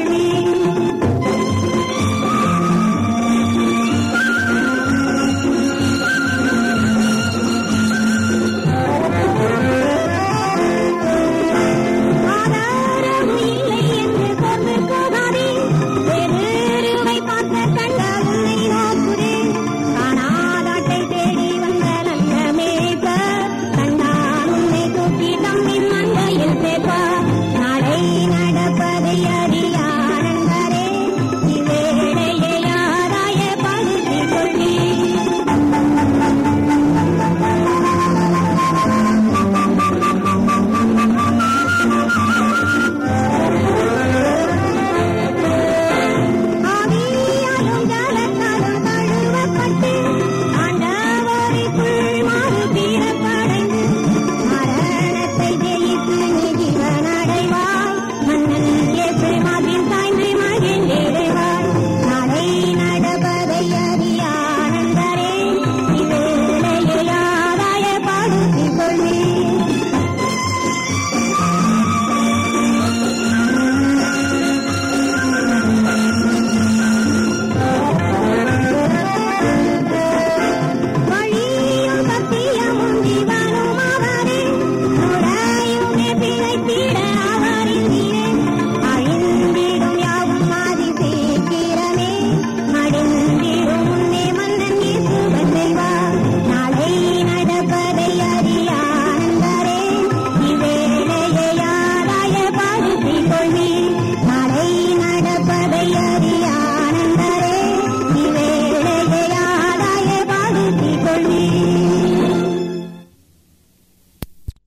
Salud.